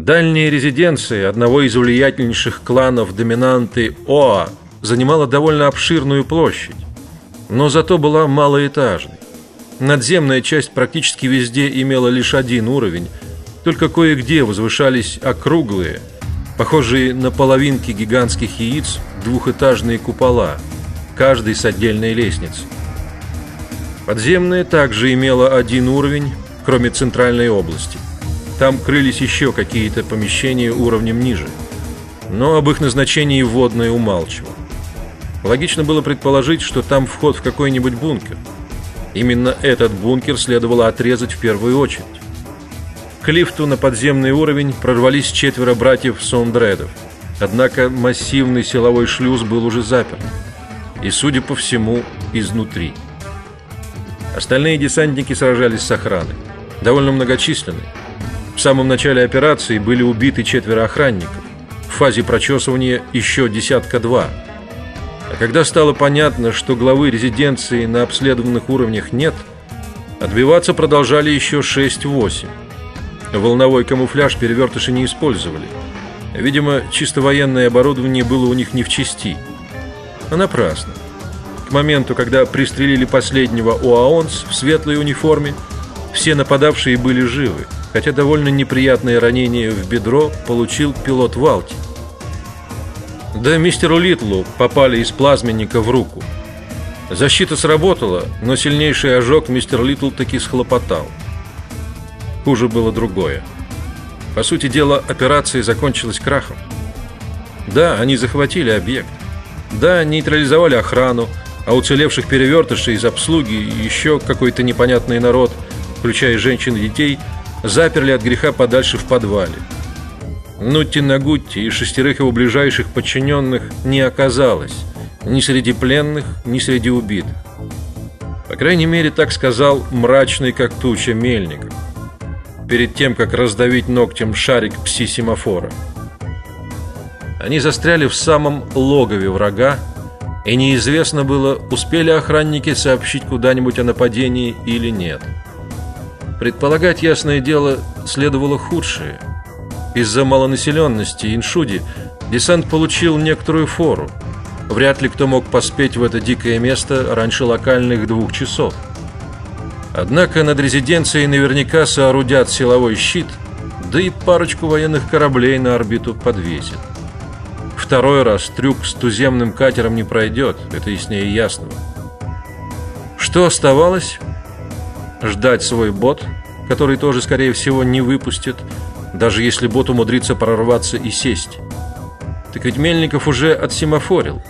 Дальняя резиденция одного из влиятельнейших кланов доминанты Оа занимала довольно обширную площадь, но зато была малоэтажной. Надземная часть практически везде имела лишь один уровень, только кое-где возвышались округлые, похожие на половинки гигантских яиц, двухэтажные купола, каждый с отдельной лестницей. Подземная также имела один уровень, кроме центральной области. Там крылись еще какие-то помещения уровнем ниже, но об их назначении водное умалчивал. Логично было предположить, что там вход в какой-нибудь бункер. Именно этот бункер следовало отрезать в первую очередь. К лифту на подземный уровень прорвались четверо братьев Сондредов. Однако массивный силовой шлюз был уже заперт. И, судя по всему, изнутри. Остальные десантники сражались с охраной, довольно многочисленной. В самом начале операции были убиты четверо охранников. В фазе прочесывания еще десятка два. А когда стало понятно, что главы резиденции на обследованных уровнях нет, отбиваться продолжали еще 6-8. Волновой камуфляж перевертыши не использовали. Видимо, чисто военное оборудование было у них не в чести. А напрасно. К моменту, когда пристрелили последнего УАОНС в светлой униформе, все нападавшие были живы, хотя довольно неприятное ранение в бедро получил пилот Валти. Да мистеру Литлу попали из плазменника в руку. Защита сработала, но сильнейший ожог мистер Литл таки схлопотал. Хуже было другое. По сути дела, операция закончилась крахом. Да, они захватили объект. Да, нейтрализовали охрану, а уцелевших перевертышей из обслуги еще какой-то непонятный народ, включая женщин и детей, заперли от греха подальше в подвале. Нутти Нагутти и шестерых его ближайших подчиненных не оказалось ни среди пленных, ни среди убитых. По крайней мере, так сказал мрачный как туча Мельников перед тем, как раздавить ногтем шарик пси-семафора. Они застряли в самом логове врага, и неизвестно было, успели охранники сообщить куда-нибудь о нападении или нет. Предполагать, ясное дело, следовало худшее. Из-за малонаселенности Иншуди десант получил некоторую фору. Вряд ли кто мог поспеть в это дикое место раньше локальных двух часов. Однако над резиденцией наверняка соорудят силовой щит, да и парочку военных кораблей на орбиту подвесят. Второй раз трюк с туземным катером не пройдет, это яснее ясного. Что оставалось? Ждать свой бот, который тоже, скорее всего, не выпустит, даже если бот умудрится прорваться и сесть. Так ведь Мельников уже отсемафорил.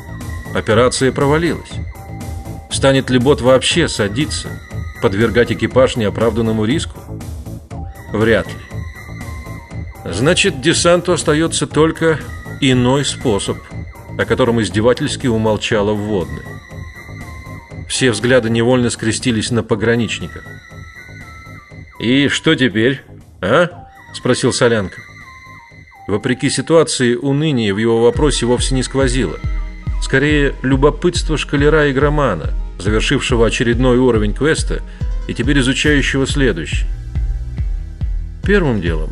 Операция провалилась. Станет ли бот вообще садиться? подвергать экипаж неоправданному риску? Вряд ли. Значит, десанту остается только иной способ, о котором издевательски умолчала вводная. Все взгляды невольно скрестились на пограничника. И что теперь, а? спросил Солянка. Вопреки ситуации, уныние в его вопросе вовсе не сквозило. Скорее, любопытство шкалера и громана – завершившего очередной уровень квеста и теперь изучающего следующий. Первым делом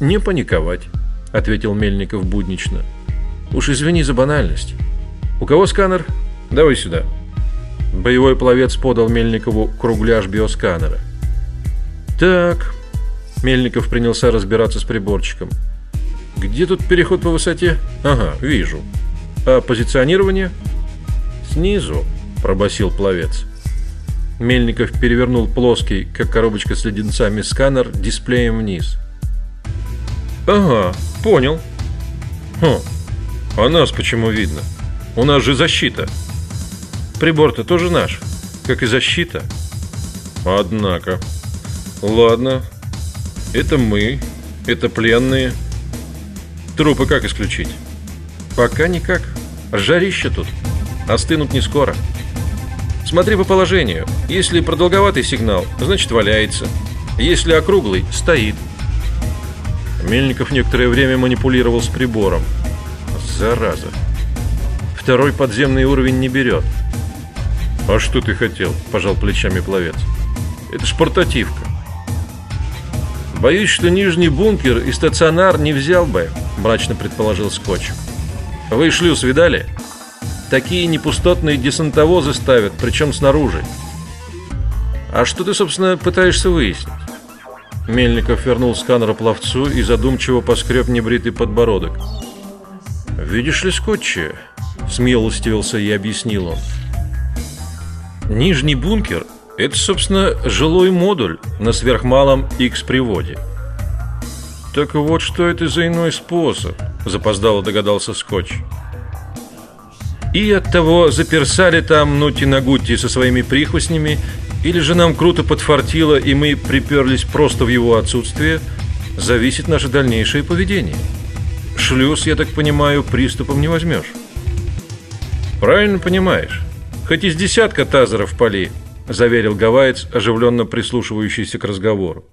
не паниковать, ответил Мельников буднично. Уж извини за банальность. У кого сканер? Давай сюда. Боевой пловец подал Мельникову кругляш биосканера. Так. Мельников принялся разбираться с приборчиком. Где тут переход по высоте? Ага, вижу. А позиционирование? Снизу пробасил пловец. Мельников перевернул плоский, как коробочка с леденцами, сканер дисплеем вниз. Ага, понял. Хм, а нас почему видно? У нас же защита. Прибор-то тоже наш, как и защита. Однако. Ладно. Это мы, это пленные. Трупы как исключить? Пока никак. Жарище тут. Остынут не скоро. Смотри по положению. Если продолговатый сигнал, значит валяется. Если округлый, стоит. Мельников некоторое время манипулировал с прибором. Зараза. Второй подземный уровень не берет. А что ты хотел? Пожал плечами пловец. Это ж портативка. Боюсь, что нижний бункер и стационар не взял бы, мрачно предположил Скотч. Вы шлюз видали? Такие непустотные десантовозы ставят, причем снаружи. А что ты, собственно, пытаешься выяснить? Мельников вернул сканер пловцу и задумчиво поскреб небритый подбородок. Видишь ли, Скотчи, смилостивился и объяснил он. Нижний бункер – это, собственно, жилой модуль на сверхмалом X-приводе. Так вот, что это за иной способ, запоздало догадался Скотч. И от того заперсали там Нути-Нагути со своими прихвостнями, или же нам круто подфартило, и мы приперлись просто в его отсутствие, зависит наше дальнейшее поведение. Шлюз, я так понимаю, приступом не возьмешь. Правильно понимаешь. Хоть из десятка тазеров поли, заверил гавайец, оживленно прислушивающийся к разговору.